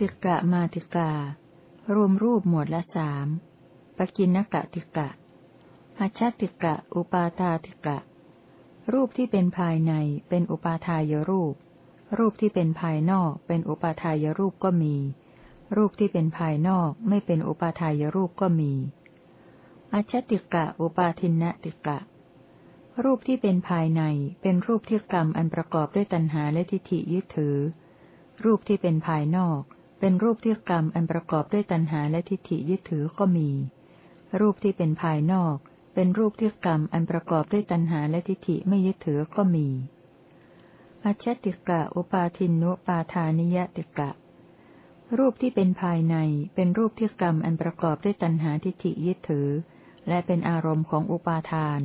ติกะมาติกา รวมรูปหมวดละสามปกินนกะติกะอัชติกะ อุปาทาติกะ รูปที่เป็นภายในเป็นอุปาทายรูป รูปที่เป็นภายนอกเป็นอุปาทายรูปก็มี รูปที่เป็นภายนอกไม่เป็นอุปาทายรูปก็มีอัชติกะอุปาทินะติกะ รูปที่เป็นภายในเป็นรูปที่กรรมอันประกอบด้วยตัณหาและทิฏฐิยึดถือ รูปที่เป็นภายนอกเป็นรูปที่กรรมอันประกอบด้วยตัณหาและทิฏฐิยึดถือก็มี รูปที่เป็นภายนอก เป็นรูปที่กรรมอันประกอบด้วยตัณหาและทิฏฐิไม่ยึดถือก็มี อัจฉติกะอุปาทินุปาทานิยติกะ รูปที่เป็นภายในเป็นรูปที่กรรมอันประกอบด้วยตัณหาทิฏฐิยึดถือ และเป็นอารมณ์ของอุปาทาน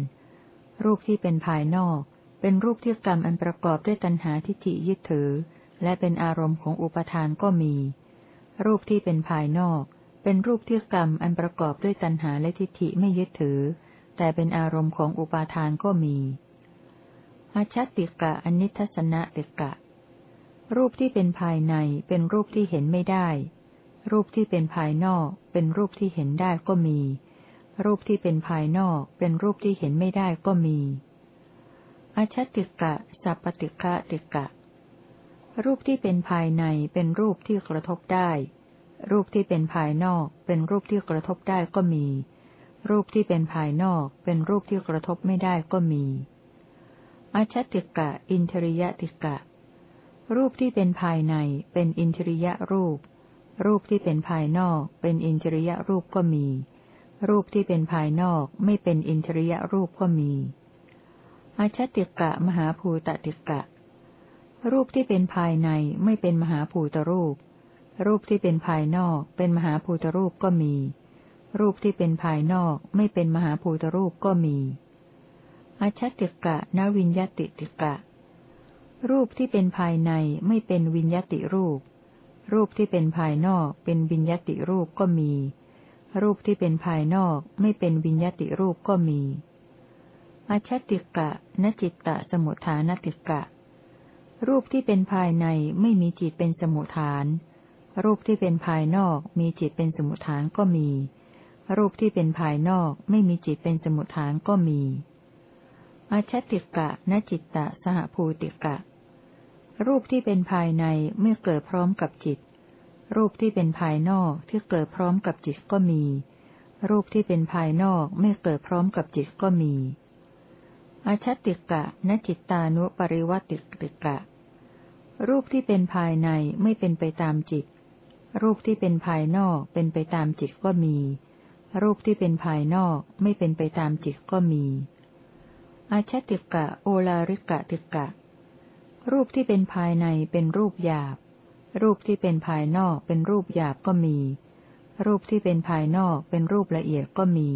รูปที่เป็นภายนอก เป็นรูปที่กรรมอันประกอบด้วยตัณหาทิฏฐิยึดถือ และเป็นอารมณ์ของอุปาทานก็มี รูปที่เป็นภายนอก เป็นรูปที่กรรมอันประกอบด้วยตัณหาและทิฏฐิไม่ยึดถือ แต่เป็นอารมณ์ของอุปาทานก็มี อาชติกะอนิทัศนะติกะ รูปที่เป็นภายในเป็นรูปที่เห็นไม่ได้ รูปที่เป็นภายนอกเป็นรูปที่เห็นได้ก็มี รูปที่เป็นภายนอกเป็นรูปที่เห็นไม่ได้ก็มีอาชติกะสัพปติกะติกะ รูปที่เป็นภายในเป็นรูปที่กระทบได้ รูปที่เป็นภายนอกเป็นรูปที่กระทบได้ก็มี รูปที่เป็นภายนอกเป็นรูปที่กระทบไม่ได้ก็มี อาชติกะ อินทริยติกะ รูปที่เป็นภายในเป็นอินทริยรูป รูปที่เป็นภายนอกเป็นอินทริยรูปก็มี รูปที่เป็นภายนอกไม่เป็นอินทริยรูปก็มีอาชติกะ มหาภูตติกะ รูปที่เป็นภายในไม่เป็นมหาภูตรูป รูปที่เป็นภายนอกเป็นมหาภูตรูปก็มี รูปที่เป็นภายนอกไม่เป็นมหาภูตรูปก็มี อาชติกะนวิญญติติกะ รูปที่เป็นภายในไม่เป็นวิญญติรูป รูปที่เป็นภายนอกเป็นวิญญติรูปก็มี รูปที่เป็นภายนอกไม่เป็นวิญญติรูปก็มีอาชติกะนจิตตะสมุทฐานติกะ รูปที่เป็นภายในไม่มีจิตเป็นสมุทฐาน รูปที่เป็นภายนอกมีจิตเป็นสมุทฐานก็มี รูปที่เป็นภายนอกไม่มีจิตเป็นสมุทฐานก็มี อาชติกะนจิตตะสหภูติกะ รูปที่เป็นภายในเมื่อเกิดพร้อมกับจิต รูปที่เป็นภายนอกที่เกิดพร้อมกับจิตก็มี รูปที่เป็นภายนอกไม่เกิดพร้อมกับจิตก็มีอาชติกะนจิตตานุปริวัติติกะ รูปที่เป็นภายในไม่เป็นไปตามจิต รูปที่เป็นภายนอกเป็นไปตามจิตก็มี รูปที่เป็นภายนอกไม่เป็นไปตามจิตก็มี อาชติกะโอลาริกะติกะ รูปที่เป็นภายในเป็นรูปหยาบ รูปที่เป็นภายนอกเป็นรูปหยาบก็มี รูปที่เป็นภายนอกเป็นรูปละเอียดก็มี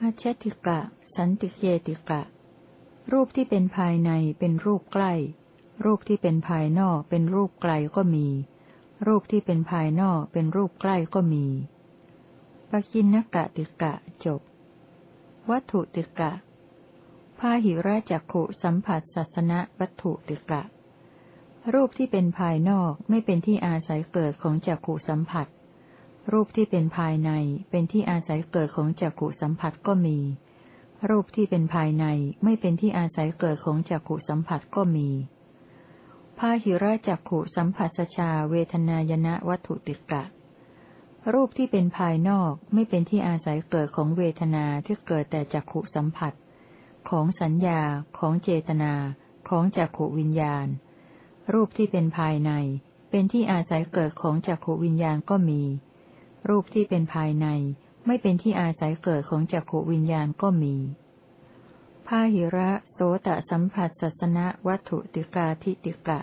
อาชติกะ สันติเยติกะ รูปที่เป็นภายในเป็นรูปใกล้ รูปที่เป็นภายนอกเป็นรูปไกลก็มี รูปที่เป็นภายนอกเป็นรูปใกล้ก็มีปกินนกะติกะจบ วัตถุติกะ พาหิราจักขุสัมผัสสัสนวัตถุติกะ รูปที่เป็นภายนอกไม่เป็นที่อาศัยเกิดของจักขุสัมผัส รูปที่เป็นภายในเป็นที่อาศัยเกิดของจักขุสัมผัสก็มี รูปที่เป็นภายในไม่เป็นที่อาศัยเกิดของจักขุสัมผัสก็มีพาหิระจักขุสัมผัสชาเวทนายนะวัตถุติกะ รูปที่เป็นภายนอกไม่เป็นที่อาศัยเกิดของเวทนาที่เกิดแต่จักขุสัมผัส ของสัญญา ของเจตนา ของจักขวิญญาณ รูปที่เป็นภายใน เป็นที่อาศัยเกิดของจักขวิญญาณก็มี รูปที่เป็นภายใน ไม่เป็นที่อาศัยเกิดของจักขวิญญาณก็มีพาหิระโสตสัมผัสสัสนะวัตถุติกาทิติกะ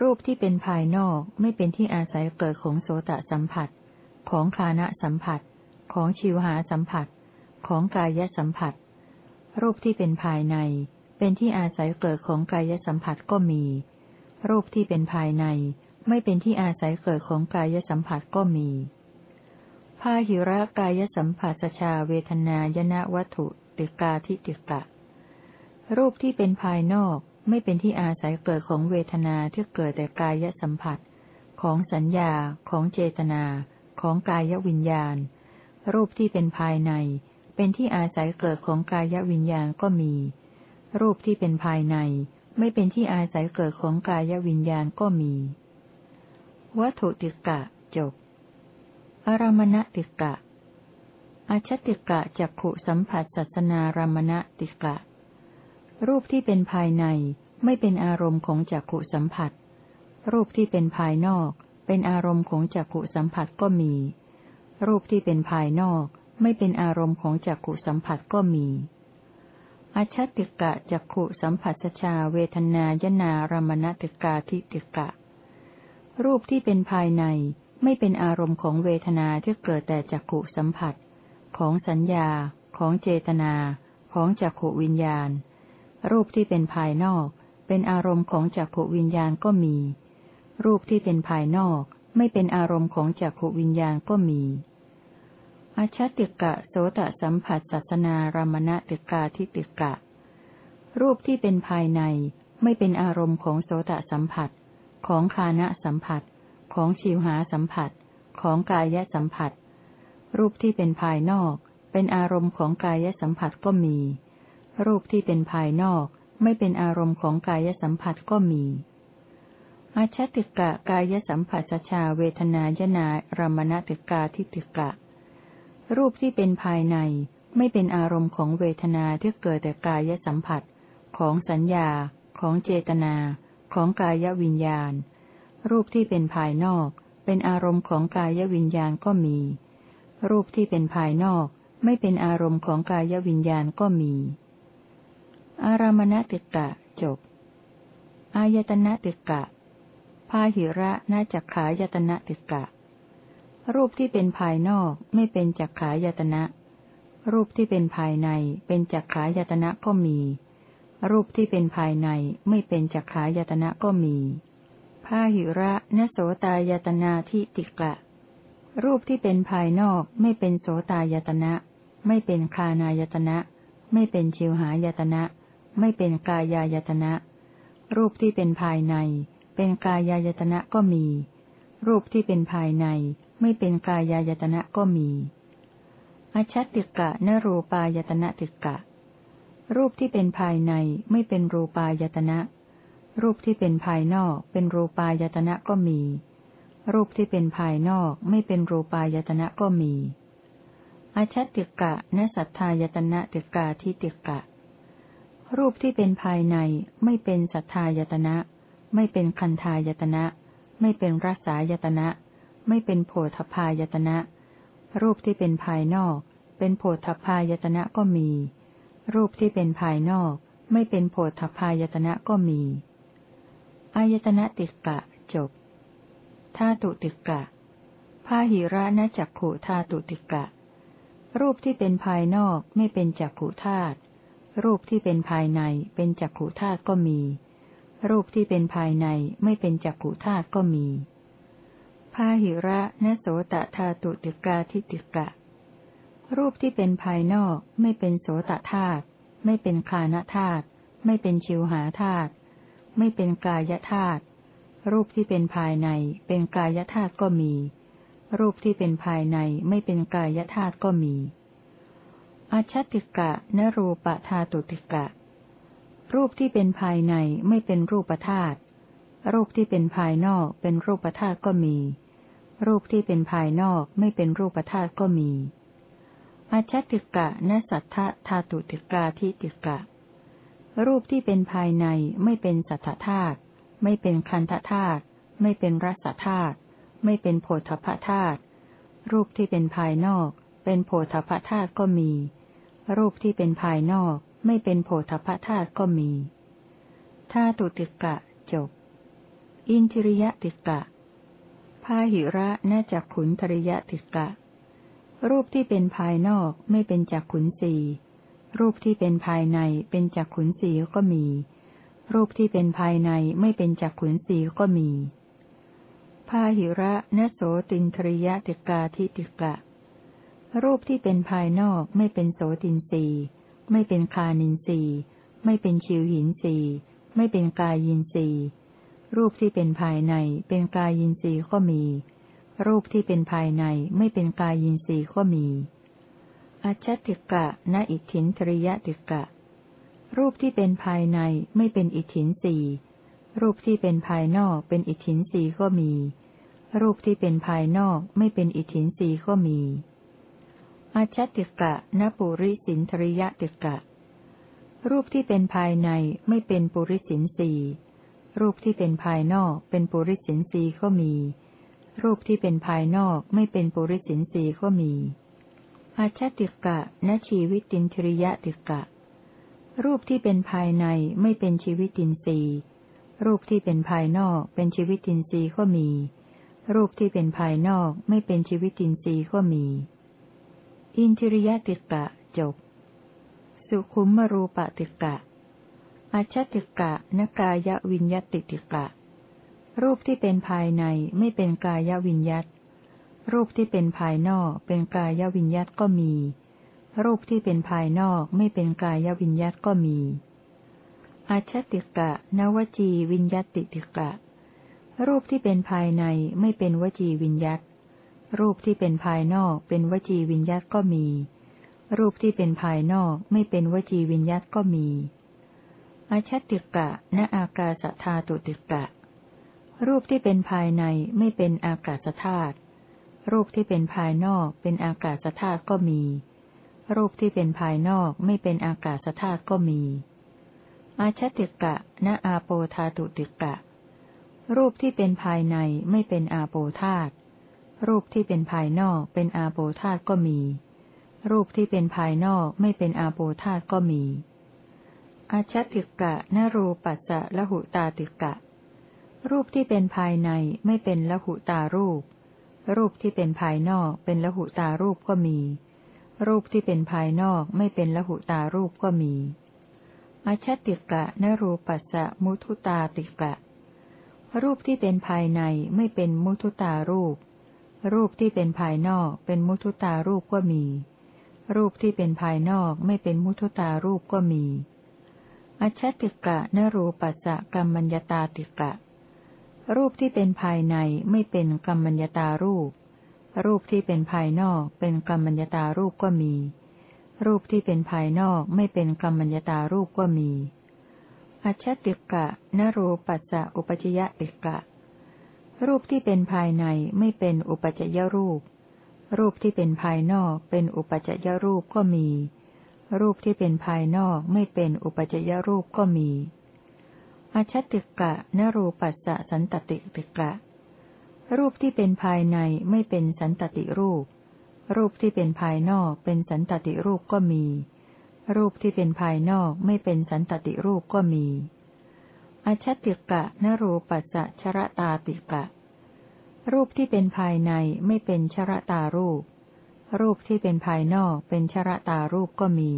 รูปที่เป็นภายนอกไม่เป็นที่อาศัยเกิดของโสตสัมผัส ของคานะสัมผัส ของชิวหาสัมผัส ของกายสัมผัส รูปที่เป็นภายใน เป็นที่อาศัยเกิดของกายสัมผัสก็มี รูปที่เป็นภายใน ไม่เป็นที่อาศัยเกิดของกายสัมผัสก็มีพาหิระกายสัมผัสชาเวทนายนะวัตถุติกาทิติกะ รูปที่เป็นภายนอกไม่เป็นที่อาศัยเกิดของเวทนาที่เกิดแต่กายสัมผัส ของสัญญา ของเจตนา ของกายวิญญาณ รูปที่เป็นภายใน เป็นที่อาศัยเกิดของกายวิญญาณก็มี รูปที่เป็นภายใน ไม่เป็นที่อาศัยเกิดของกายวิญญาณก็มี วัตถุติกะจบ อารมณติกะอาชติกะจักขุสัมผัสสัสนารมณติกะ รูปที่เป็นภายในไม่เป็นอารมณ์ของจักขุสัมผัส รูปที่เป็นภายนอก เป็นอารมณ์ของจักขุสัมผัสก็มี รูปที่เป็นภายนอก ไม่เป็นอารมณ์ของจักขุสัมผัสก็มีอาชติกะจักขุสัมผัสชาเวทนายนารมณติกาทิติกะ รูปที่เป็นภายในไม่เป็นอารมณ์ของเวทนาที่เกิดแต่จักขุสัมผัส ของสัญญา ของเจตนา ของจักขุวิญญาณ รูปที่เป็นภายนอก เป็นอารมณ์ของจักขุวิญญาณก็มี รูปที่เป็นภายนอก ไม่เป็นอารมณ์ของจักขุวิญญาณก็มี อาชติกะโสตสัมผัสสัสนารามณติกาทิติกะ รูปที่เป็นภายในไม่เป็นอารมณ์ของโสตสัมผัส ของคานะสัมผัส ของชิวหาสัมผัส ของกายสัมผัส รูปที่เป็นภายนอก เป็นอารมณ์ของกายสัมผัสก็มี รูปที่เป็นภายนอกไม่เป็นอารมณ์ของกายสัมผัสก็มีอาชติกะกายสัมผัสชาเวทนายนารมณติกาทิติกะ รูปที่เป็นภายในไม่เป็นอารมณ์ของเวทนาที่เกิดแต่กายสัมผัส ของสัญญา ของเจตนา ของกายวิญญาณ รูปที่เป็นภายนอก เป็นอารมณ์ของกายวิญญาณก็มี รูปที่เป็นภายนอกไม่เป็นอารมณ์ของกายวิญญาณก็มี อารามณติกะจบ อายตนะติกะ พาหิระนาจักขายตนะติกะ รูปที่เป็นภายนอกไม่เป็นจักขายตนะ รูปที่เป็นภายในเป็นจักขายตนะก็มี รูปที่เป็นภายในไม่เป็นจักขายตนะก็มีพาหิระนโสตายตนาทิติกะ รูปที่เป็นภายนอกไม่เป็นโสตายตนะ ไม่เป็นคานายตนะ ไม่เป็นชิวหายตนะ ไม่เป็นกายายตนะ รูปที่เป็นภายใน เป็นกายายตนะก็มี รูปที่เป็นภายใน ไม่เป็นกายายตนะก็มี อชัตติกะนรูปายตนะติกะ รูปที่เป็นภายในไม่เป็นรูปายตนะ รูปที่เป็นภายนอกเป็นรูปายตนะก็มี รูปที่เป็นภายนอกไม่เป็นรูปายตนะก็มีอาชัติกะนสัทธายตนะติกาทิติกะ รูปที่เป็นภายในไม่เป็นสัทธายตนะ ไม่เป็นคันธายตนะ ไม่เป็นรัสายตนะ ไม่เป็นโพธพายตนะ รูปที่เป็นภายนอก เป็นโพธพายตนะก็มี รูปที่เป็นภายนอก ไม่เป็นโพธพายตนะก็มี อายตนะติกะจบธาตุติกะพาหิระนจักขุธาตุติกะ รูปที่เป็นภายนอกไม่เป็นจักขุธาตุรูปที่เป็นภายในเป็นจักขุธาตุก็มี รูปที่เป็นภายในไม่เป็นจักขุธาตุก็มี พาหิระนโสตธาตุติกาทิติกะ รูปที่เป็นภายนอกไม่เป็นโสตธาตุไม่เป็นคานธาตุไม่เป็นชิวหาธาตุไม่เป็นกายธาตุรูปที่เป็นภายในเป็นกายธาตุก็มี รูปที่เป็นภายในไม่เป็นกายธาตุก็มีอาชติกะนรูปธาตุติกะ รูปที่เป็นภายในไม่เป็นรูปธาตุรูปที่เป็นภายนอกเป็นรูปธาตุก็มี รูปที่เป็นภายนอกไม่เป็นรูปธาตุก็มี อาชติกะนสัทธธาตุติกาทิติกะ รูปที่เป็นภายในไม่เป็นสัทธธาตุไม่เป็นคันธธาตุไม่เป็นรสธาตุไม่เป็นโพธพธาตุรูปที่เป็นภายนอกเป็นโพธพธาตุก็มี รูปที่เป็นภายนอกไม่เป็นโพธพธาตุก็มีธาตุติกะจบ อินทิริยติกะ พาหิระน่าจากขุนทริยติกะ รูปที่เป็นภายนอกไม่เป็นจากขุนสีรูปที่เป็นภายในเป็นจักขุนสีก็มี รูปที่เป็นภายในไม่เป็นจักขุนสีก็มีพาหิระนโสตินทริยติกาทิติกะ รูปที่เป็นภายนอกไม่เป็นโสตินสีไม่เป็นคานินสีไม่เป็นชิวหินสีไม่เป็นกายินสี รูปที่เป็นภายในเป็นกายินสีก็มี รูปที่เป็นภายในไม่เป็นกายินสีก็มี อัจฉติกะณอิทธินทริยติกะ รูปที่เป็นภายในไม่เป็นอิทธินสีรูปที่เป็นภายนอกเป็นอิทธินสีก็มี รูปที่เป็นภายนอกไม่เป็นอิทธินสีก็มีอาชติกะนปุริสินทริยติกะ รูปที่เป็นภายในไม่เป็นปุริสินสี รูปที่เป็นภายนอกเป็นปุริสินสีก็มี รูปที่เป็นภายนอกไม่เป็นปุริสินสีก็มี อาชติกะนชีวิตินทริยติกะ รูปที่เป็นภายในไม่เป็นชีวิตินทรีย์รูปที่เป็นภายนอกเป็นชีวิตินทรีย์ก็มี รูปที่เป็นภายนอกไม่เป็นชีวิตินทรีย์ก็มี อินทริยติกะจบ สุขุมมรูปติกะ อาชติกะนกายวิญญติติกะ รูปที่เป็นภายในไม่เป็นกายวิญญัตรูปที่เป็นภายนอกเป็นกายวิญญัตก็มี รูปที่เป็นภายนอกไม่เป็นกายวิญญัตก็มีอาชติกะนวจีวิญญัติติกะ รูปที่เป็นภายในไม่เป็นวจีวิญญัตรูปที่เป็นภายนอกเป็นวจีวิญญัตก็มี รูปที่เป็นภายนอกไม่เป็นวจีวิญญัตก็มี อาชติกะนอากาสธาตุติกะ รูปที่เป็นภายในไม่เป็นอากาศธาตุ รูปที่เป็นภายนอกเป็นอากาศธาตุก็มี รูปที่เป็นภายนอกไม่เป็นอากาศธาตุก็มี อาชติกะ ณอาโปธาตุติกะ รูปที่เป็นภายในไม่เป็นอาโปธาตุ รูปที่เป็นภายนอกเป็นอาโปธาตุก็มี รูปที่เป็นภายนอกไม่เป็นอาโปธาตุก็มี อาชติกะนรูปัสสะละหุตาติกะ รูปที่เป็นภายในไม่เป็นละหุตารูป รูปที่เป็นภายนอกเป็นละหุตารูปก็มี รูปที่เป็นภายนอกไม่เป็นละหุตารูปก็มี อาชติกะนรูปัสสะมุทุตาติกะ รูปที่เป็นภายในไม่เป็นมุทุตารูป รูปที่เป็นภายนอกเป็นมุทุตารูปก็มี รูปที่เป็นภายนอกไม่เป็นมุทุตารูปก็มี อัชติกะนรูปัสสะกรรมัญญตาติกะ รูปที่เป็นภายในไม่เป็นกรรมัญญตารูป รูปที่เป็นภายนอกเป็นกรรมัญญตารูปก็มี รูปที่เป็นภายนอกไม่เป็นกรรมัญญตารูปก็มี อัจฉติกะนรูปัสสะอุปจยะติกะ รูปที่เป็นภายในไม่เป็นอุปจยรูป รูปที่เป็นภายนอกเป็นอุปจยรูปก็มี รูปที่เป็นภายนอกไม่เป็นอุปจยรูปก็มี อชติกะนรูปัสสะสันตติติกะ รูปที่เป็นภายในไม่เป็นสันตติรูป รูปที่เป็นภายนอกเป็นสันตติรูปก็มี รูปที่เป็นภายนอกไม่เป็นสันตติรูปก็มี อชติกะนรูปัสสะชรตาติกะ รูปที่เป็นภายในไม่เป็นชรตารูป รูปที่เป็นภายนอกเป็นชรตารูปก็มี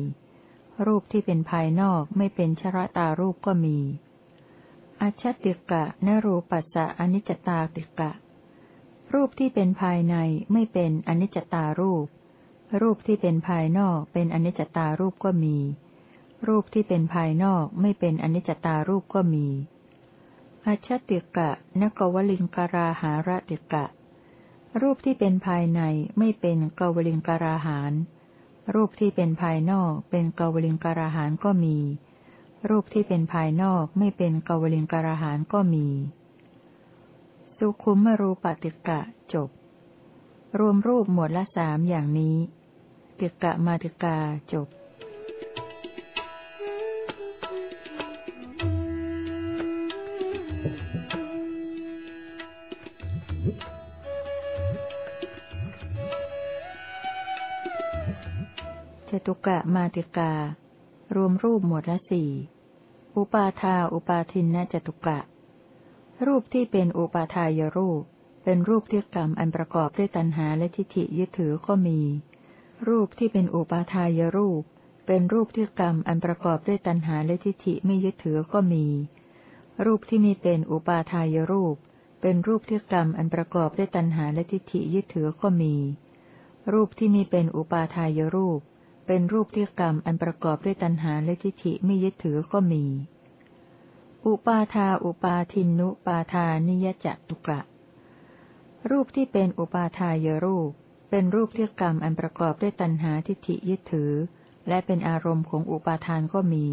รูปที่เป็นภายนอกไม่เป็นชรตารูปก็มี อัชติกะนรูปัสสะอนิจจตาติกะ รูปที่เป็นภายในไม่เป็นอนิจจตารูป รูปที่เป็นภายนอกเป็นอนิจจตารูปก็มี รูปที่เป็นภายนอกไม่เป็นอนิจจตารูปก็มี อัชติกะนกวลิงกราหารติกะ รูปที่เป็นภายในไม่เป็นกวลิงกราหารรูปที่เป็นภายนอกเป็นกวลิงกราหารก็มี รูปที่เป็นภายนอกไม่เป็นกวลิงกระหานก็มี สุขุมรูปติกะจบ รวมรูปหมวดละสามอย่างนี้ ติกะมาติกาจบ ตุกะมาติกา รวมรูปหมวดละสี่อุปาทาอุปาทินนจตุกะ รูปที่เป็นอุปาทายรูป เป็นรูปที่กรรมอันประกอบด้วยตัณหาและทิฏฐิยึดถือก็มี รูปที่เป็นอุปาทายรูป เป็นรูปที่กรรมอันประกอบด้วยตัณหาและทิฏฐิไม่ยึดถือก็มี รูปที่มีเป็นอุปาทายรูป เป็นรูปที่กรรมอันประกอบด้วยตัณหาและทิฏฐิยึดถือก็มี รูปที่มีเป็นอุปาทายรูป เป็นรูปที่กรรมอันประกอบด้วยตัณหาและทิฏฐิไม่ยึดถือก็มี อุปาทาอุปาทินุปาทานิยจตุกะ รูปที่เป็นอุปาทายรูป เป็นรูปที่กรรมอันประกอบด้วยตัณหาทิฏฐิยึดถือ และเป็นอารมณ์ของอุปาทานก็มี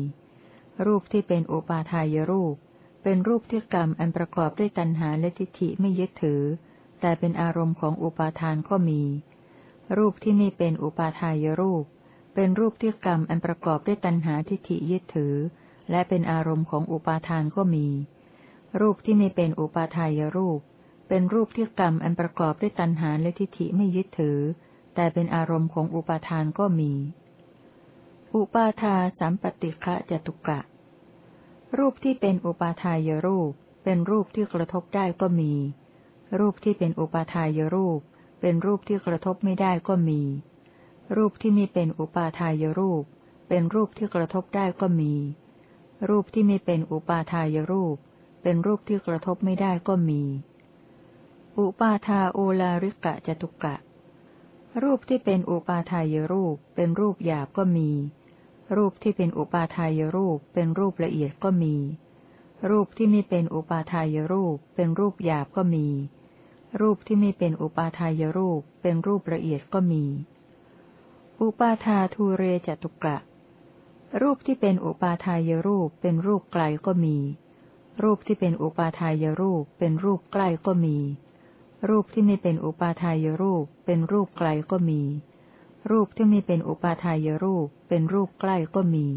รูปที่เป็นอุปาทายรูป เป็นรูปที่กรรมอันประกอบด้วยตัณหาและทิฏฐิไม่ยึดถือ แต่เป็นอารมณ์ของอุปาทานก็มี รูปที่ไม่เป็นอุปาทายรูป เป็นรูปที่กรรมอันประกอบด้วยตัณหาทิฏฐิยึดถือ และเป็นอารมณ์ของอุปาทานก็มี รูปที่ไม่เป็นอุปาทายรูป เป็นรูปที่กรรมอันประกอบด้วยตัณหาและทิฏฐิไม่ยึดถือ แต่เป็นอารมณ์ของอุปาทานก็มี อุปาทาสัมปติฆะจตุกะ รูปที่เป็นอุปาทายรูป เป็นรูปที่กระทบได้ก็มี รูปที่เป็นอุปาทายรูป เป็นรูปที่กระทบไม่ได้ก็มี รูปที่มีเป็นอุปาทายรูป เป็นรูปที่กระทบได้ก็มี รูปที่ไม่เป็นอุปาทายรูป เป็นรูปที่กระทบไม่ได้ก็มี อุปาทาโอลาริกะจตุกะ รูปที่เป็นอุปาทายรูป เป็นรูปหยาบก็มี รูปที่เป็นอุปาทายรูป เป็นรูปละเอียดก็มี รูปที่ไม่เป็นอุปาทายรูป เป็นรูปหยาบก็มี รูปที่ไม่เป็นอุปาทายรูป เป็นรูปละเอียดก็มี อุปาทาทูเรจตุกะ รูปที่เป็นอุปาทายรูปเป็นรูปไกลก็มี รูปที่เป็นอุปาทายรูปเป็นรูปใกล้ก็มี รูปที่ไม่เป็นอุปาทายรูปเป็นรูปไกลก็มี รูปที่ไม่เป็นอุปาทายรูปเป็นรูปใกล้ก็มี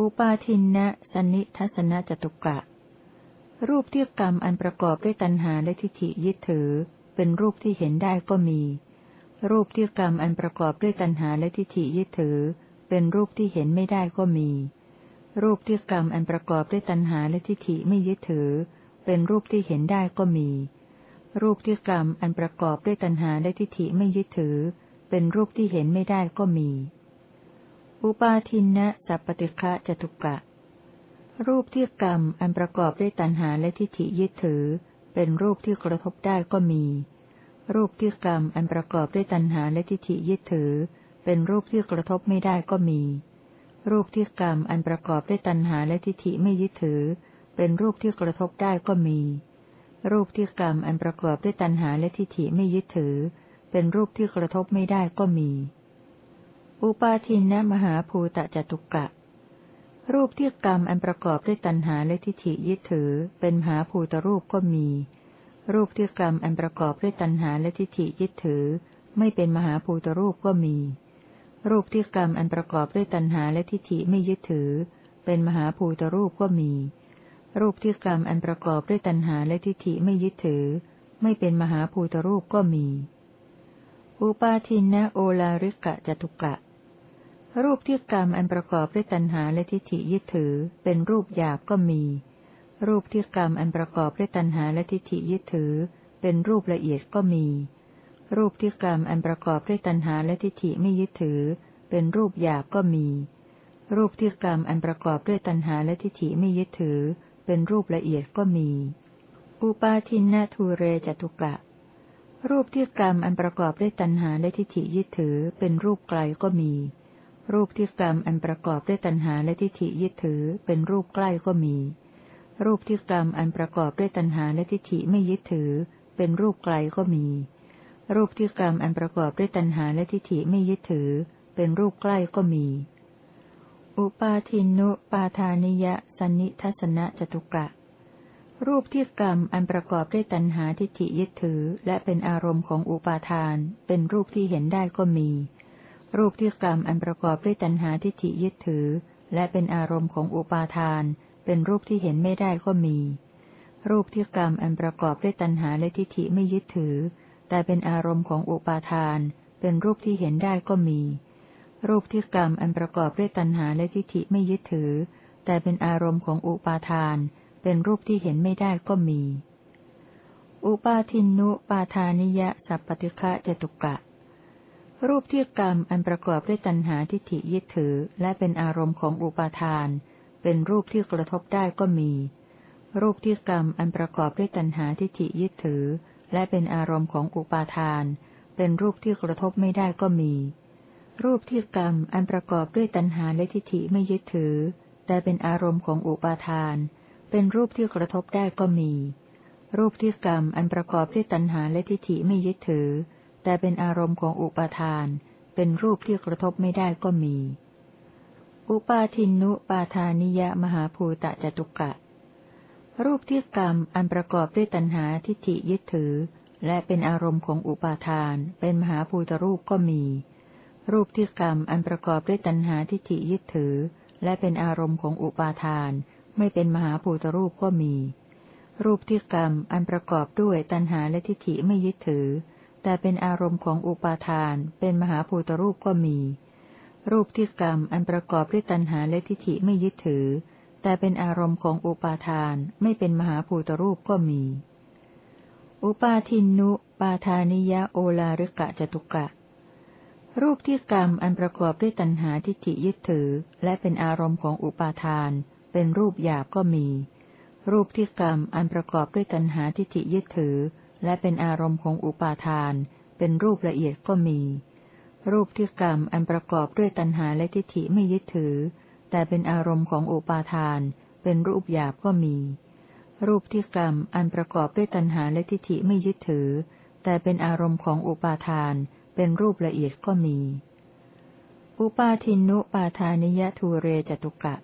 อุปาทินนะสนิทัศนจตุกะ รูปที่กรรมอันประกอบด้วยตัณหาและทิฏฐิยึดถือเป็นรูปที่เห็นได้ก็มี รูปที่กรรมอันประกอบด้วยตัณหาและทิฏฐิยึดถือ เป็นรูปที่เห็นไม่ได้ก็มี รูปที่กรรมอันประกอบด้วยตัณหาและทิฏฐิไม่ยึดถือ เป็นรูปที่เห็นได้ก็มี รูปที่กรรมอันประกอบด้วยตัณหาและทิฏฐิไม่ยึดถือ เป็นรูปที่เห็นไม่ได้ก็มี อุปาทินะสัพปติคะจตุกะ รูปที่กรรมอันประกอบด้วยตัณหาและทิฏฐิยึดถือ เป็นรูปที่กระทบได้ก็มี รูปที่กรรมอันประกอบด้วยตัณหาและทิฏฐิยึดถือ เป็นรูปที่กระทบไม่ได้ก็มี รูปที่กรรมอันประกอบด้วยตัณหาและทิฏฐิไม่ยึดถือ เป็นรูปที่กระทบได้ก็มี รูปที่กรรมอันประกอบด้วยตัณหาและทิฏฐิไม่ยึดถือ เป็นรูปที่กระทบไม่ได้ก็มี อุปาทินนะมหาภูตะจตุกะ รูปที่กรรมอันประกอบด้วยตัณหาและทิฏฐิยึดถือ เป็นมหาภูตรูปก็มี รูปที่กรรมอันประกอบด้วยตัณหาและทิฏฐิยึดถือ ไม่เป็นมหาภูตรูปก็มี รูปที่กรรมอันประกอบด้วยตัณหาและทิฏฐิไม่ยึดถือ เป็นมหาภูตรูปก็มี รูปที่กรรมอันประกอบด้วยตัณหาและทิฏฐิไม่ยึดถือ ไม่เป็นมหาภูตรูปก็มี อุปาทินะโอลาริกะจตุกะ รูปที่กรรมอันประกอบด้วยตัณหาและทิฏฐิยึดถือ เป็นรูปหยาบก็มี รูปที่กรรมอันประกอบด้วยตัณหาและทิฏฐิยึดถือ เป็นรูปละเอียดก็มี รูปที่กรรมอันประกอบด้วยตัณหาและทิฏฐิไม่ยึดถือ เป็นรูปหยาบก็มี รูปที่กรรมอันประกอบด้วยตัณหาและทิฏฐิไม่ยึดถือ เป็นรูปละเอียดก็มี อุปาทินะทูเรจตุกะ รูปที่กรรมอันประกอบด้วยตัณหาและทิฏฐิยึดถือ เป็นรูปไกลก็มี รูปที่กรรมอันประกอบด้วยตัณหาและทิฏฐิยึดถือ เป็นรูปใกล้ก็มี รูปที่กรรมอันประกอบด้วยตัณหาและทิฏฐิไม่ยึดถือ เป็นรูปไกลก็มี รูปที่กรรมอันประกอบด้วยตัณหาและทิฏฐิไม่ยึดถือ เป็นรูปใกล้ก็มี อุปาทินุปาทานิยะสันนิทัศนะจตุกะ รูปที่กรรมอันประกอบด้วยตัณหาทิฏฐิยึดถือ และเป็นอารมณ์ของอุปาทาน เป็นรูปที่เห็นได้ก็มี รูปที่กรรมอันประกอบด้วยตัณหาทิฏฐิยึดถือ และเป็นอารมณ์ของอุปาทาน เป็นรูปที่เห็นไม่ได้ก็มี รูปที่กรรมอันประกอบด้วยตัณหาและทิฏฐิไม่ยึดถือ แต่เป็นอารมณ์ของอุปาทาน เป็นรูปที่เห็นได้ก็มี รูปที่กรรมอันประกอบด้วยตัณหาและทิฏฐิไม่ยึดถือ แต่เป็นอารมณ์ของอุปาทาน เป็นรูปที่เห็นไม่ได้ก็มี อุปาทินุปาทานิยะสัพปติคะเจตุกะรูปที่กรรมอันประกอบด้วยตัณหาทิฏฐิยึดถือ และเป็นอารมณ์ของอุปาทาน เป็นรูปที่กระทบได้ก็มี รูปที่กรรมอันประกอบด้วยตัณหาทิฏฐิยึดถือ และเป็นอารมณ์ของอุปาทาน เป็นรูปที่กระทบไม่ได้ก็มี รูปที่กรรมอันประกอบด้วยตัณหาและทิฏฐิไม่ยึดถือ แต่เป็นอารมณ์ของอุปาทาน เป็นรูปที่กระทบได้ก็มี รูปที่กรรมอันประกอบด้วยตัณหาและทิฏฐิไม่ยึดถือ แต่เป็นอารมณ์ของอุปาทาน เป็นรูปที่กระทบไม่ได้ก็มี อุปาทินุปาทานิยมหาภูตะจตุกะ รูปที่กรรมอันประกอบด้วยตัณหาทิฏฐิยึดถือ และเป็นอารมณ์ของอุปาทาน เป็นมหาภูตรูปก็มี รูปที่กรรมอันประกอบด้วยตัณหาทิฏฐิยึดถือ และเป็นอารมณ์ของอุปาทาน ไม่เป็นมหาภูตรูปก็มี รูปที่กรรมอันประกอบด้วยตัณหาและทิฏฐิไม่ยึดถือ แต่เป็นอารมณ์ของอุปาทาน เป็นมหาภูตรูปก็มี รูปที่กรรมอันประกอบด้วยตัณหาและทิฏฐิไม่ยึดถือ แต่เป็นอารมณ์ของอุปาทานไม่เป็นมหาภูตรูปก็มี อุปาทินุปาทานิยะโอลาริกะจตุกะ รูปที่กรรมอันประกอบด้วยตัณหาทิฏฐิยึดถือ และเป็นอารมณ์ของอุปาทาน เป็นรูปหยาบก็มี รูปที่กรรมอันประกอบด้วยตัณหาทิฏฐิยึดถือ และเป็นอารมณ์ของอุปาทาน เป็นรูปละเอียดก็มี รูปที่กรรมอันประกอบด้วยตัณหาและทิฏฐิไม่ยึดถือ แต่เป็นอารมณ์ของอุปาทาน เป็นรูปหยาบก็มี รูปที่กรรมอันประกอบด้วยตัณหาและทิฏฐิไม่ยึดถือ แต่เป็นอารมณ์ของอุปาทาน เป็นรูปละเอียดก็มี อุปาทินุปาทานิยทูเรจตุกะ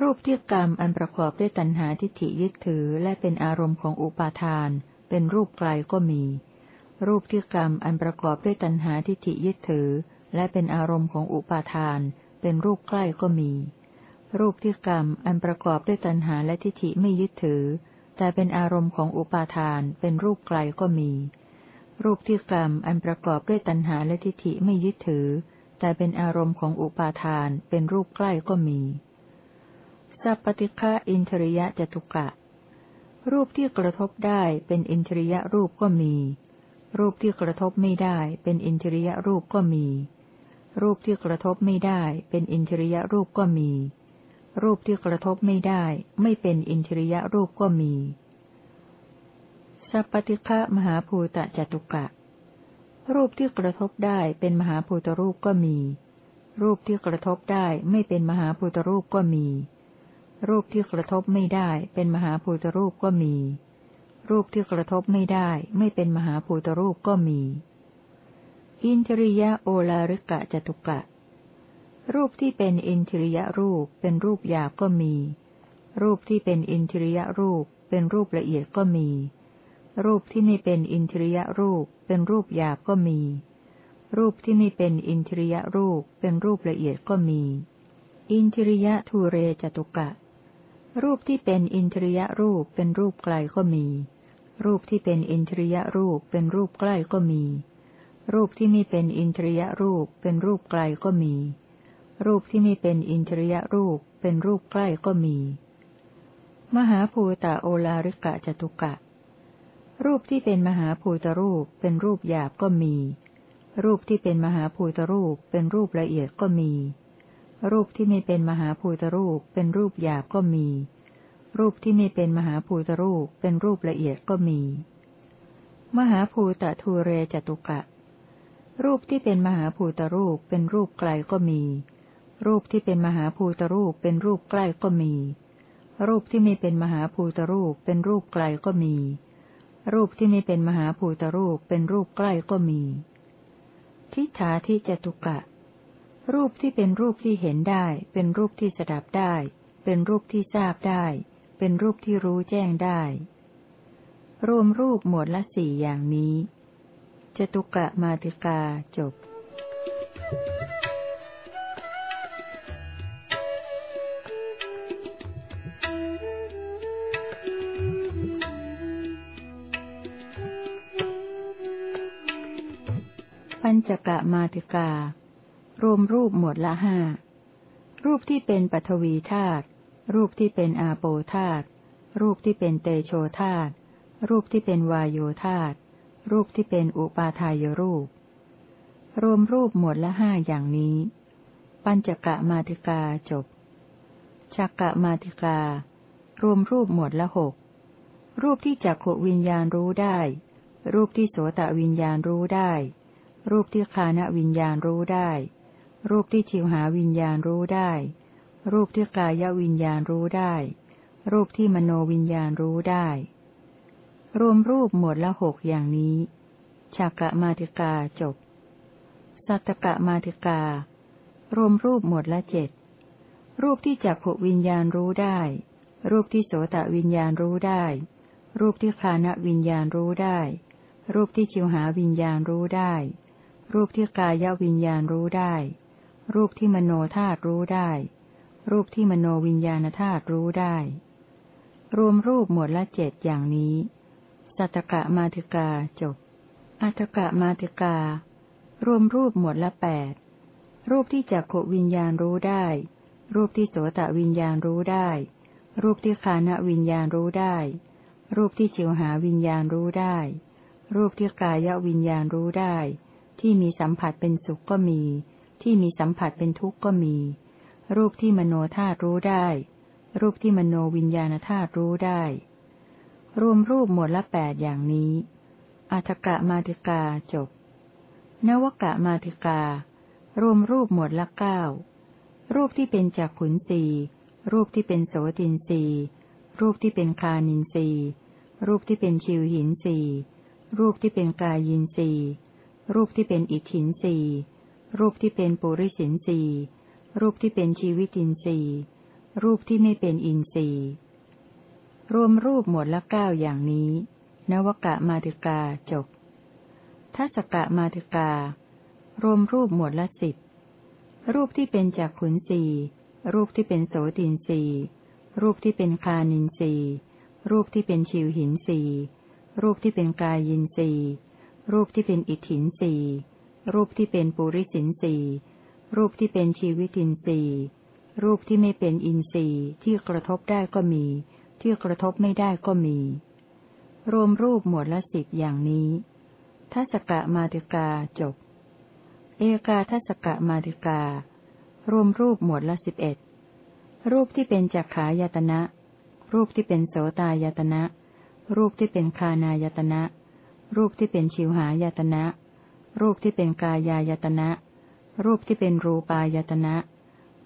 รูปที่กรรมอันประกอบด้วยตัณหาทิฏฐิยึดถือ และเป็นอารมณ์ของอุปาทาน เป็นรูปไกลก็มี รูปที่กรรมอันประกอบด้วยตัณหาทิฏฐิยึดถือ และเป็นอารมณ์ของอุปาทาน เป็นรูปใกล้ก็มี รูปที่กรรมอันประกอบด้วยตัณหาและทิฏฐิไม่ยึดถือ แต่เป็นอารมณ์ของอุปาทาน เป็นรูปไกลก็มี รูปที่กรรมอันประกอบด้วยตัณหาและทิฏฐิไม่ยึดถือ แต่เป็นอารมณ์ของอุปาทาน เป็นรูปใกล้ก็มีสัพปติฆะอินทริยะจตุกะ รูปที่กระทบได้เป็นอินทริยรูปก็มี รูปที่กระทบไม่ได้เป็นอินทริยรูปก็มี รูปที่กระทบไม่ได้เป็นอินทรียรูปก็มี รูปที่กระทบไม่ได้ไม่เป็นอินทรียรูปก็มีสัพปติฆะมหาภูตะจตุกะ รูปที่กระทบได้เป็นมหาภูตรูปก็มี รูปที่กระทบได้ไม่เป็นมหาภูตรูปก็มี รูปที่กระทบไม่ได้เป็นมหาภูตรูปก็มี รูปที่กระทบไม่ได้ไม่เป็นมหาภูตรูปก็มี อินทริยะโอลาริกะจตุกะ รูปที่เป็นอินทริยรูปเป็นรูปหยาบก็มี รูปที่เป็นอินทริยรูปเป็นรูปละเอียดก็มี รูปที่ไม่เป็นอินทริยรูปเป็นรูปหยาบก็มี รูปที่ไม่เป็นอินทริยรูปเป็นรูปละเอียดก็มี อินทริยทูเรจตุกะ รูปที่เป็นอินทริยรูปเป็นรูปไกลก็มี รูปที่เป็นอินทริยรูปเป็นรูปใกล้ก็มี รูปที่ไม่เป็นอินทรียรูปเป็นรูปไกลก็มี รูปที่ไม่เป็นอินทรียรูปเป็นรูปใกล้ก็มี มหาภูตะโอลาริกะจตุกะ รูปที่เป็นมหาภูตรูปเป็นรูปหยาบก็มี รูปที่เป็นมหาภูตรูปเป็นรูปละเอียดก็มี รูปที่ไม่เป็นมหาภูตรูปเป็นรูปหยาบก็มี รูปที่ไม่เป็นมหาภูตรูปเป็นรูปละเอียดก็มี มหาภูตะทูเรจตุกะ รูปที่เป็นมหาภูตรูปเป็นรูปไกลก็มี รูปที่เป็นมหาภูตรูปเป็นรูปใกล้ก็มี รูปที่ไม่เป็นมหาภูตรูปเป็นรูปไกลก็มี รูปที่ไม่เป็นมหาภูตรูปเป็นรูปใกล้ก็มี ทิฏฐาที่จตุกะ รูปที่เป็นรูปที่เห็นได้ เป็นรูปที่สดับได้เป็นรูปที่ทราบได้ เป็นรูปที่รู้แจ้งได้ รวมรูปหมวดละสี่อย่างนี้จตุกะมาติกาจบปัญจกะมาติกา รวมรูปหมวดละห้า รูปที่เป็นปฐวีธาตุ รูปที่เป็นอาโปธาตรูปที่เป็นเตโชธาตรูปที่เป็นวายโยธาตรูปที่เป็นอุปาทายรูป รวมรูปหมวดละห้าอย่างนี้ ปัญจกะมาติกาจบชักกะมาติกา รวมรูปหมวดละหกรูปที่จักขวิญญาณรู้ได้ รูปที่โสตวิญญาณรู้ได้ รูปที่คานวิญญาณรู้ได้ รูปที่ชิวหาวิญญาณรู้ได้ รูปที่กายวิญญาณรู้ได้ รูปที่มโนวิญญาณรู้ได้ รวมรูปหมวดละหกอย่างนี้ฉากะมาติกาจบ สัตตกะมาติกา รวมรูปหมวดละเจ็ด รูปที่จักขวิญญาณรู้ได้ รูปที่โสตวิญญาณรู้ได้ รูปที่คานวิญญาณรู้ได้ รูปที่ชิวหาวิญญาณรู้ได้ รูปที่กายวิญญาณรู้ได้ รูปที่มโนธาตุรู้ได้ รูปที่มโนวิญญาณธาตุรู้ได้ รวมรูปหมดละเจ็ดอย่างนี้ สัตกะมาติกาจบ อัตกะมาติกา รวมรูปหมดละแปด รูปที่จักขวิญญาณรู้ได้ รูปที่โสตวิญญาณรู้ได้ รูปที่คานวิญญาณรู้ได้ รูปที่จิวหาวิญญาณรู้ได้ รูปที่กายวิญญาณรู้ได้ ที่มีสัมผัสเป็นสุขก็มี ที่มีสัมผัสเป็นทุกข์ก็มี รูปที่มโนธาตุรู้ได้ รูปที่มโนวิญญาณธาตุรู้ได้ รวมรูปหมดละแปดอย่างนี้ อัฏกะมาติกาจบ นวกะมาติกา รวมรูปหมดละเก้า รูปที่เป็นจากขุนสีรูปที่เป็นโสตินสีรูปที่เป็นคานินสีรูปที่เป็นชิวหินสีรูปที่เป็นกายินสีรูปที่เป็นอิทินสีรูปที่เป็นปุริสินสี รูปที่เป็นชีวิตินสีรูปที่ไม่เป็นอินทรีย์ รวมรูปหมวดละเก้าอย่างนี้ นวกะมาติกาจบทัศกะมาติกา รวมรูปหมวดละสิบรูปที่เป็นจากขุนสีรูปที่เป็นโสตินสีรูปที่เป็นคานินสีรูปที่เป็นชิวหินสีรูปที่เป็นกายยินสีรูปที่เป็นอิถินสีรูปที่เป็นปุริสินสี รูปที่เป็นชีวิตินสีรูปที่ไม่เป็นอินทรีย์ที่กระทบได้ก็มี ที่กระทบไม่ได้ก็มี รวมรูปหมวดละสิบอย่างนี้ทัศกะมาติกาจบ เอกาทัศกะมาติกา รวมรูปหมวดละสิบเอ็ดรูปที่เป็นจักขายตนะ รูปที่เป็นโสตายตนะ รูปที่เป็นคานายตนะ รูปที่เป็นชิวหายตนะ รูปที่เป็นกายายตนะ รูปที่เป็นรูปายตนะ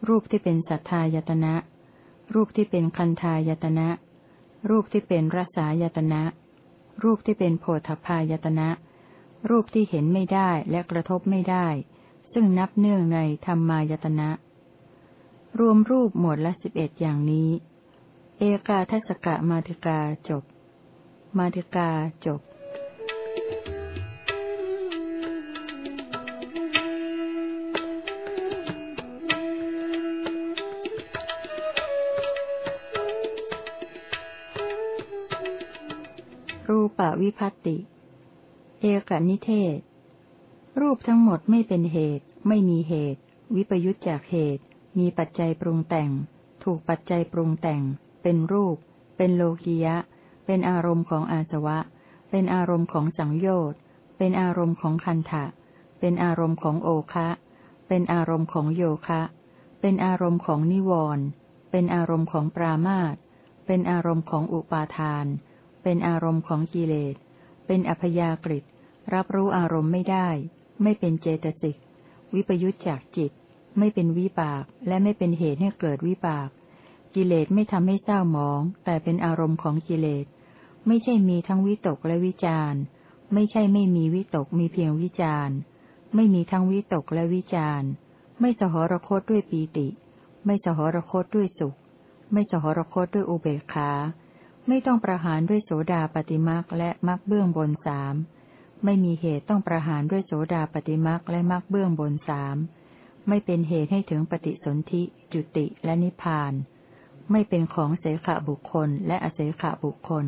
รูปที่เป็นสัทธายตนะ รูปที่เป็นคันธายตนะ รูปที่เป็นรสายตนะ รูปที่เป็นโพธพายตนะ รูปที่เห็นไม่ได้และกระทบไม่ได้ ซึ่งนับเนื่องในธรรมายตนะ รวมรูปหมวดละสิบเอ็ดอย่างนี้ เอกาทัศกะมาติกาจบ มาติกาจบ วิพัตติ เอกนิเทศ รูปทั้งหมดไม่เป็นเหตุ ไม่มีเหตุ วิปยุจจากเหตุ มีปัจจัยปรุงแต่ง ถูกปัจจัยปรุงแต่ง เป็นรูป เป็นโลกิยะ เป็นอารมณ์ของอาสวะ เป็นอารมณ์ของสังโยชน์ เป็นอารมณ์ของคันทะเป็นอารมณ์ของโอคะ เป็นอารมณ์ของโยคะ เป็นอารมณ์ของนิวรณ์เป็นอารมณ์ของปรามาตเป็นอารมณ์ของอุปาทาน เป็นอารมณ์ของกิเลส เป็นอัพยากฤิรับรู้อารมณ์ไม่ได้ ไม่เป็นเจตสิก วิปยุจจากจิต ไม่เป็นวิบาก และไม่เป็นเหตุให้เกิดวิบาก กิเลสไม่ทำให้เศร้าหมอง แต่เป็นอารมณ์ของกิเลส ไม่ใช่มีทั้งวิตกและวิจารไม่ใช่ไม่มีวิตกมีเพียงวิจารไม่มีทั้งวิตกและวิจารไม่สหรคตด้วยปีติ ไม่สหรคตด้วยสุข ไม่สหรคตด้วยอุเบกขา ไม่ต้องประหารด้วยโสดาปฏิมักและมักเบื้องบนสามไม่มีเหตุต้องประหารด้วยโสดาปฏิมักและมักเบื้องบนสามไม่เป็นเหตุให้ถึงปฏิสนธิ จุติและนิพพาน ไม่เป็นของเสขบุคคลและอเสขบุคคล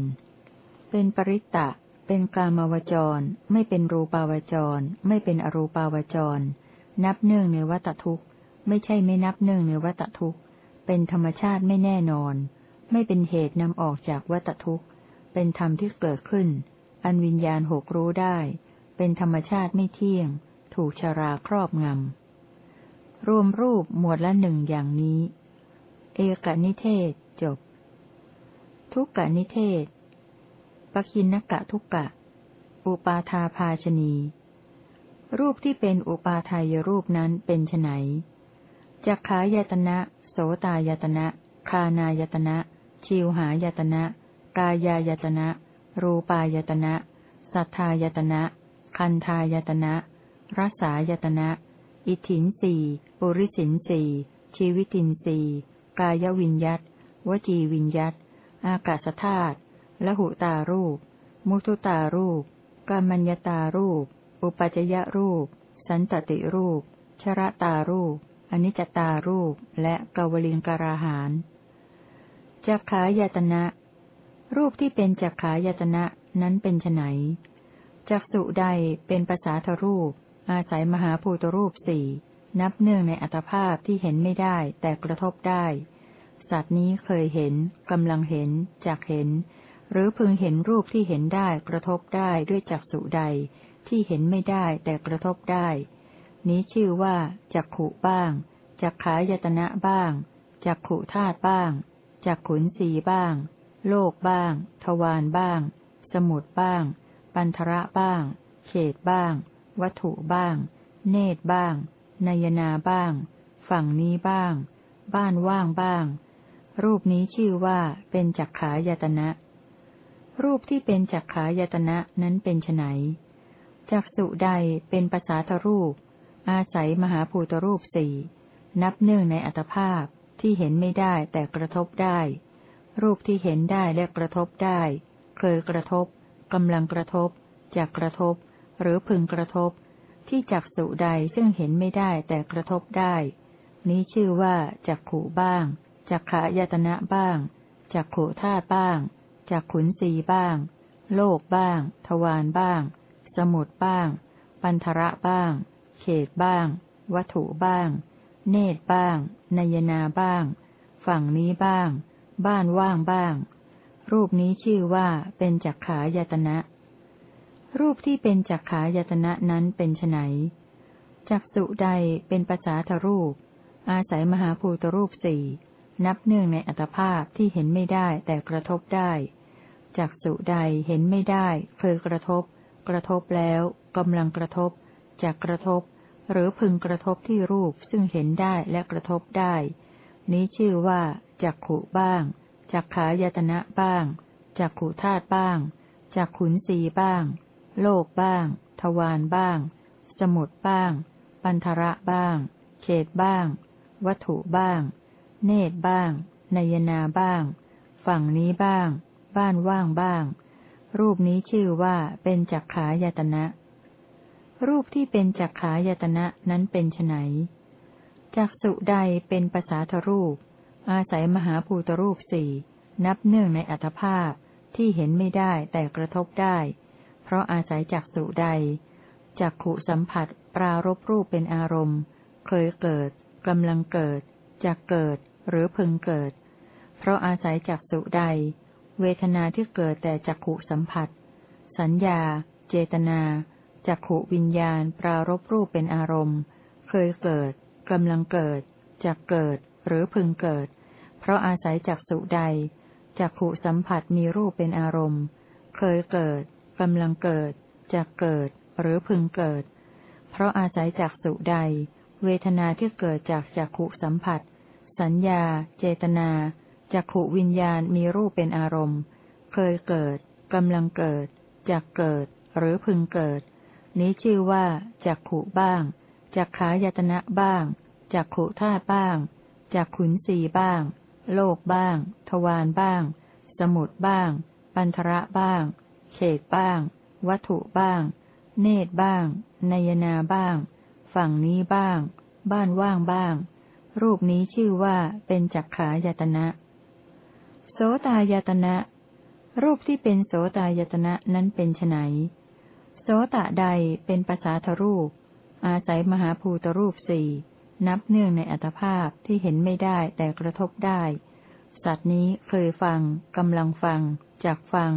เป็นปริตตะ เป็นกามาวจร ไม่เป็นรูปาวจร ไม่เป็นอรูปาวจร นับเนื่องในวัตทุกข์ ไม่ใช่ไม่นับเนื่องในวัตทุกข์ เป็นธรรมชาติไม่แน่นอน ไม่เป็นเหตุนำออกจากวัตทุกข์ เป็นธรรมที่เกิดขึ้น อันวิญญาณหกรู้ได้ เป็นธรรมชาติไม่เที่ยง ถูกชาราครอบงำ รวมรูปหมวดละหนึ่งอย่างนี้ เอกนิเทศจบ ทุกกะนิเทศปคินนกะทุกกะ อุปาทาภาชนี รูปที่เป็นอุปาทายรูปนั้นเป็นไนจักขายตนะ โสตายตนะ คานายตนะ ชิวหายตนะ กายายตนะ รูปายตนะ สัทธายตนะ คันทายตนะ รสายตนะ อิทินสีปุริสินสีชีวิตินสีกายวิญยัตวจีวิญยัตอากาศธาตุละหุตารูป มุทุตารูปกามัญญตารูป อุปจยรูป สันตติรูป ชระตารูปอนิจตารูป และกวลิงกราหาน จักขายตนะ รูปที่เป็นจักขายตนะนั้นเป็นไนจักสุใดเป็นภาษาทรูป อาศัยมหาภูตรูปสี่นับเนื่องในอัตภาพที่เห็นไม่ได้แต่กระทบได้ สัตว์นี้เคยเห็นกำลังเห็นจักเห็น หรือพึงเห็นรูปที่เห็นได้กระทบได้ด้วยจักสุใด ที่เห็นไม่ได้แต่กระทบได้ นี้ชื่อว่าจักขุบ้างจักขายตนะบ้างจักขุธาตุบ้าง จักขุนสีบ้าง โลกบ้าง ทวารบ้าง สมุดบ้าง ปันทระบ้าง เขตบ้าง วัตถุบ้าง เนตรบ้าง นายนาบ้าง ฝั่งนี้บ้าง บ้านว่างบ้าง รูปนี้ชื่อว่าเป็นจักขายตนะ รูปที่เป็นจักขายตนะนั้นเป็นไนจักสุใดเป็นภาษาทรูป อาศัยมหาภูตรูปสี่ นับเนื่องในอัตภาพ ที่เห็นไม่ได้แต่กระทบได้ รูปที่เห็นได้และกระทบได้ เคยกระทบกำลังกระทบจากกระทบ หรือพึงกระทบ ที่จักสุใดซึ่งเห็นไม่ได้แต่กระทบได้ นี้ชื่อว่าจักขู่บ้างจักขายตนะบ้างจักขู่ธาตุบ้างจักขุนสีบ้าง โลกบ้าง ทวารบ้าง สมุดบ้าง ปันทระบ้าง เขตบ้าง วัตถุบ้าง เนตรบ้าง นยนาบ้าง ฝั่งนี้บ้าง บ้านว่างบ้าง รูปนี้ชื่อว่าเป็นจักขายตนะ รูปที่เป็นจักขายตนะนั้นเป็นไนจักสุใดเป็นภาษาทรูป อาศัยมหาภูตรูปสี่นับเนื่องในอัตภาพที่เห็นไม่ได้แต่กระทบได้จักสุใดเห็นไม่ได้เคยกระทบ กระทบแล้วกำลังกระทบจากกระทบ หรือพึงกระทบที่รูปซึ่งเห็นได้และกระทบได้ นี้ชื่อว่าจักขุบ้างจักขายตนะบ้างจักขุธาตุบ้างจักขุนสีบ้าง โลกบ้าง ทวารบ้าง สมุดบ้าง ปันทระบ้าง เขตบ้าง วัตถุบ้าง เนตรบ้างนยนาบ้าง ฝั่งนี้บ้าง บ้านว่างบ้าง รูปนี้ชื่อว่าเป็นจักขายตนะ รูปที่เป็นจักขายตนะนั้นเป็นไนจักสุใดเป็นภาษาทรูป อาศัยมหาภูตรูปสี่นับเนื่องในอัตภาพที่เห็นไม่ได้แต่กระทบได้ เพราะอาศัยจักสุใดจักขุสัมผัสปรารบรูปเป็นอารมณ์ เคยเกิดกำลังเกิดจะเกิดหรือพึงเกิด เพราะอาศัยจักสุใด เวทนาที่เกิดแต่จักขุสัมผัส สัญญา เจตนา จักขุวิญญาณปรารบรูปเป็นอารมณ์ เคยเกิดกำลังเกิดจะเกิดหรือพึงเกิด เพราะอาศัยจักสุใดจักขุสัมผัสมีรูปเป็นอารมณ์ เคยเกิดกำลังเกิดจะเกิดหรือพึงเกิด เพราะอาศัยจากสุใด เวทนาที่เกิดจากจักขุสัมผัส สัญญา เจตนาจักขุวิญญาณมีรูปเป็นอารมณ์ เคยเกิดกำลังเกิดจะเกิดหรือพึงเกิด นี้ชื่อว่าจักขุบ้างจักขายตนะบ้างจักขุธาตุบ้างจักขุนสีบ้าง โลกบ้าง ทวารบ้าง สมุดบ้าง ปันทระบ้าง เขตบ้าง วัตถุบ้าง เนตรบ้างนยนาบ้าง ฝั่งนี้บ้าง บ้านว่างบ้าง รูปนี้ชื่อว่าเป็นจักขายตนะ โสตายตนะ รูปที่เป็นโสตายตนะนั้นเป็นไน ตะใดเป็นภาษาทรูป อาศัยมหาภูตรูปสี่นับเนื่องในอัตภาพที่เห็นไม่ได้แต่กระทบได้ สัตว์นี้เคยฟังกำลังฟังจากฟัง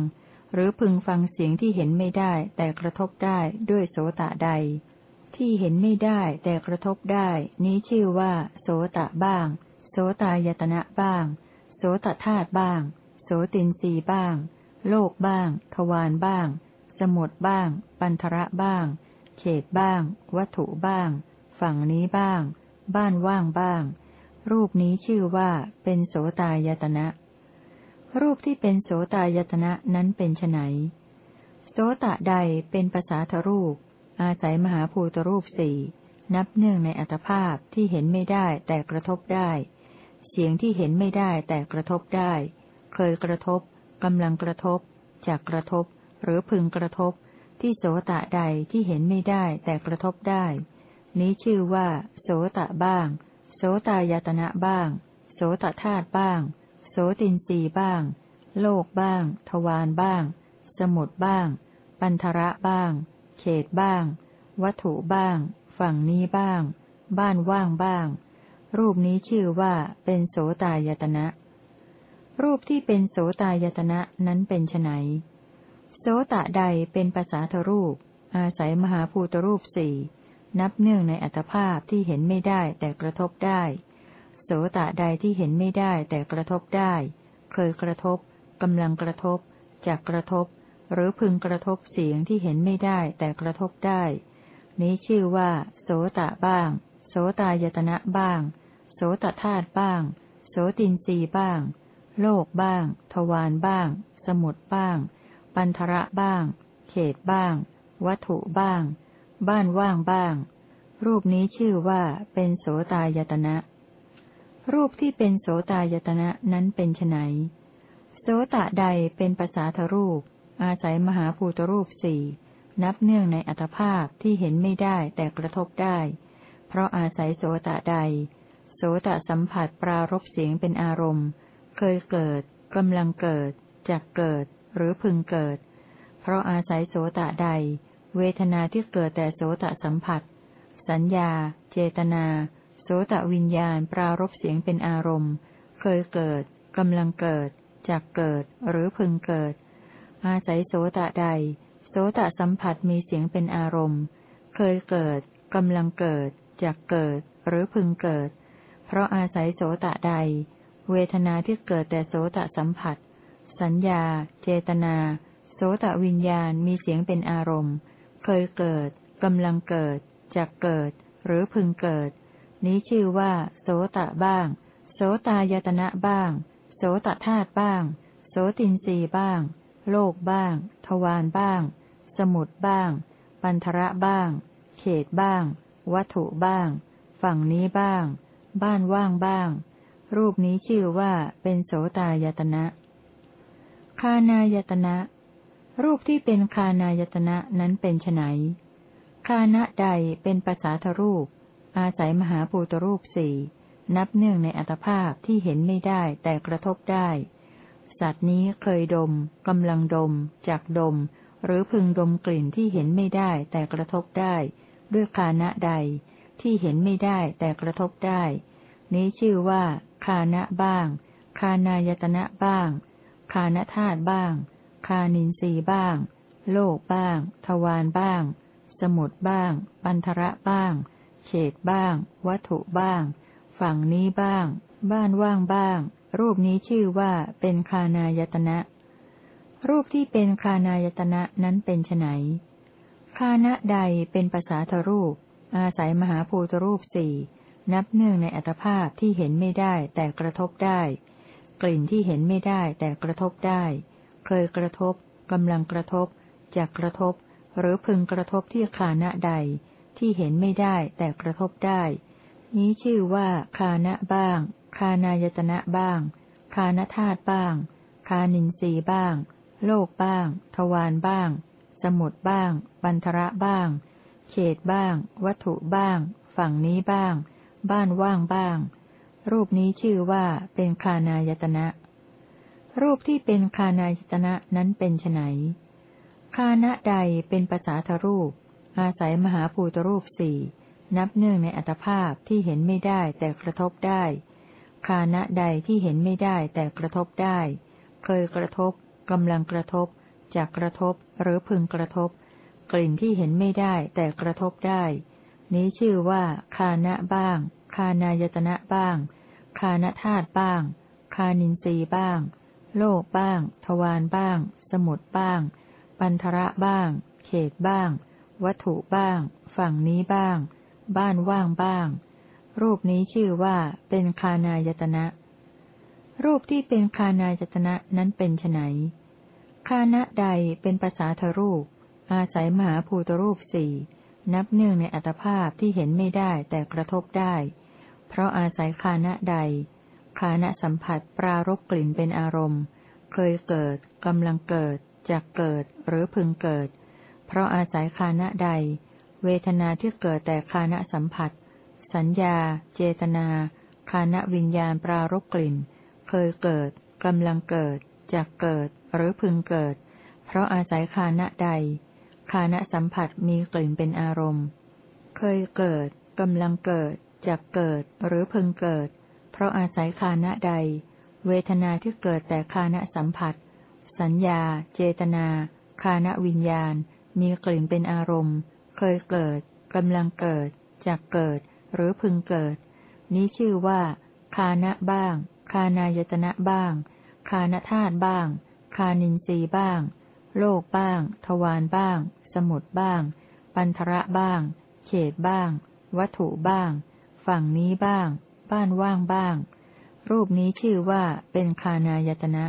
หรือพึงฟังเสียงที่เห็นไม่ได้แต่กระทบได้ด้วยโสตะใด ที่เห็นไม่ได้แต่กระทบได้ นี้ชื่อว่า โสตะบ้าง โสตายตนะบ้าง โสตธาตุบ้าง โสตินรีบ้าง โลกบ้าง ทวารบ้าง มุดบ้าง ปันทระบ้าง เขตบ้าง วัตถุบ้าง ฝั่งนี้บ้าง บ้านว่างบ้าง รูปนี้ชื่อว่าเป็นโสตายตนะ รูปที่เป็นโสตายตนะนั้นเป็นไนโสตะใดเป็นภาษาทรูป อาศัยมหาภูตรูปสี่นับเนื่องในอัตภาพที่เห็นไม่ได้แต่กระทบได้ เสียงที่เห็นไม่ได้แต่กระทบได้ เคยกระทบกำลังกระทบจากกระทบ หรือพึงกระทบ ที่โสตะใดที่เห็นไม่ได้แต่กระทบได้ นี้ชื่อว่า โสตะบ้าง โสตายตนะบ้าง โสตธาตุบ้าง โสตินรีบ้าง โลกบ้าง ทวารบ้าง สมุดบ้าง ปันทระบ้าง เขตบ้าง วัตถุบ้าง ฝั่งนี้บ้าง บ้านว่างบ้าง รูปนี้ชื่อว่าเป็นโสตายตนะรูปที่เป็นโสตายตนะนั้นเป็นไน โสตะใดเป็นภาษาทรูป อาศัยมหาภูตรูปสี่นับเนื่องในอัตภาพที่เห็นไม่ได้แต่กระทบได้ โสตะใดที่เห็นไม่ได้แต่กระทบได้ เคยกระทบกำลังกระทบจากกระทบ หรือพึงกระทบเสียงที่เห็นไม่ได้แต่กระทบได้ นี้ชื่อว่า โสตะบ้าง โสตายตนะบ้าง โสตธาตุบ้าง โสตินรีบ้าง โลกบ้าง ทวารบ้าง สมุดบ้าง ปันทระบ้าง เขตบ้าง วัตถุบ้าง บ้านว่างบ้าง รูปนี้ชื่อว่าเป็นโสตายตนะ รูปที่เป็นโสตายตนะนั้นเป็นไนโสตะใดเป็นภาษาทรูป อาศัยมหาภูตรูปสี่นับเนื่องในอัตภาพที่เห็นไม่ได้แต่กระทบได้ เพราะอาศัยโสตะใด โสตะสัมผัสปรารบเสียงเป็นอารมณ์ เคยเกิด กำลังเกิดจะกเกิด หรือพึงเกิด เพราะอาศัยโสตะใด เวทนาที่เกิดแต่โสตะสัมผัส สัญญา เจตนา โสตะวิญญาณปรารบเสียงเป็นอารมณ์ เคยเกิดกำลังเกิดจะกเกิดหรือพึงเกิด อาศัยโสตะใด โสตสัมผัสมีเสียงเป็นอารมณ์ เคยเกิดกำลังเกิดจะเกิดหรือพึงเกิด เพราะอาศัยโสตะใด เวทนาที่เกิดแต่โสตสัมผัส สัญญา เจตนา โสตวิญญาณมีเสียงเป็นอารมณ์ เคยเกิด กำลังเกิดจะเกิด หรือพึงเกิด นี้ชื่อว่า โสตะบ้าง โสตายตนะบ้าง โสตธาตุบ้าง โสตินรีบ้าง โลกบ้าง ทวารบ้าง สมุดบ้าง ปันทระบ้าง เขตบ้าง วัตถุบ้าง ฝั่งนี้บ้าง บ้านว่างบ้าง รูปนี้ชื่อว่าเป็นโสตายตนะ คานายตนะ รูปที่เป็นคานายตนะนั้นเป็นไนคานะใดเป็นภาษาทรูป อาศัยมหาภูตรูปสี่นับเนื่องในอัตภาพที่เห็นไม่ได้แต่กระทบได้ สัตว์นี้เคยดมกำลังดม จากดม หรือพึงดมกลิ่นที่เห็นไม่ได้แต่กระทบได้ ด้วยคานะใด ที่เห็นไม่ได้แต่กระทบได้ นี้ชื่อว่า คานะบ้าง คานายตนะบ้าง คานธาตุบ้าง คานินทรีบ้าง โลกบ้าง ทวารบ้าง สมุดบ้าง ปันทระบ้าง เฉดบ้าง วัตถุบ้าง ฝั่งนี้บ้าง บ้านว่างบ้าง รูปนี้ชื่อว่าเป็นคานายตนะ รูปที่เป็นคานายตนะนั้นเป็นไนคานะใดเป็นภาษาทรูป อาศัยมหาภูตรูปสี่นับเนื่องในอัตภาพที่เห็นไม่ได้แต่กระทบได้ กลิ่นที่เห็นไม่ได้แต่กระทบได้ เคยกระทบกำลังกระทบจากกระทบ หรือพึงกระทบที่คานะใด ที่เห็นไม่ได้แต่กระทบได้ นี้ชื่อว่าคานะบ้าง คานายตนะบ้าง คานธาตุบ้าง คานินทรีบ้าง โลกบ้าง ทวารบ้าง สมุดบ้างปันทระบ้าง เขตบ้าง วัตถุบ้าง ฝั่งนี้บ้าง บ้านว่างบ้าง รูปนี้ชื่อว่าเป็นคานายตนะ รูปที่เป็นคานายตนะนั้นเป็นไนคานะใดเป็นภาษาทรูป อาศัยมหาภูตรูปสี่นับเนื่องในอัตภาพที่เห็นไม่ได้แต่กระทบได้ คานะใดที่เห็นไม่ได้แต่กระทบได้ เคยกระทบกำลังกระทบจากกระทบหรือพึงกระทบ กลิ่นที่เห็นไม่ได้แต่กระทบได้ นี้ชื่อว่าคานะบ้าง คานายตนะบ้าง คานธาตุบ้าง คานินทรีบ้าง โลกบ้าง ทวารบ้าง สมุดบ้าง ปันทระบ้าง เขตบ้าง วัตถุบ้าง ฝั่งนี้บ้าง บ้านว่างบ้าง รูปนี้ชื่อว่าเป็นคานายตนะ รูปที่เป็นคานายตนะนั้นเป็นไนคานะใดเป็นภาษาทรูป อาศัยมหาภูตรูปสี่นับเนื่องในอัตภาพที่เห็นไม่ได้แต่กระทบได้ เพราะอาศัยคานะใด คานะสัมผัสปรารบกลิ่นเป็นอารมณ์ เคยเกิด กำลังเกิดจะเกิดหรือพึงเกิด เพราะอาศัยคานะใด เวทนาที่เกิดแต่คานะสัมผัส สัญญา เจตนาคานะวิญญาณปรารบกลิ่น เคยเกิด กำลังเกิดจะเกิดหรือพึงเกิด เพราะอาศัยคานะใด คานะสัมผัสมีกลิ่นเป็นอารมณ์ เคยเกิด กำลังเกิด จะเกิดหรือพึงเกิด เพราะอาศัยคานะใด เวทนาที่เกิดแต่คานะสัมผัส สัญญา เจตนาคานะวิญญาณ มีกลิ่นเป็นอารมณ์ เคยเกิดกำลังเกิดจะเกิด หรือพึงเกิด นี้ชื่อว่า คานะบ้าง คานายตนะบ้าง คานธาตุบ้าง คานินทรีย์บ้าง โลกบ้าง ทวารบ้าง สมุดบ้าง ปันทระบ้าง เขตบ้าง วัตถุบ้าง ฝั่งนี้บ้าง บ้านว่างบ้าง รูปนี้ชื่อว่าเป็นคานายตนะ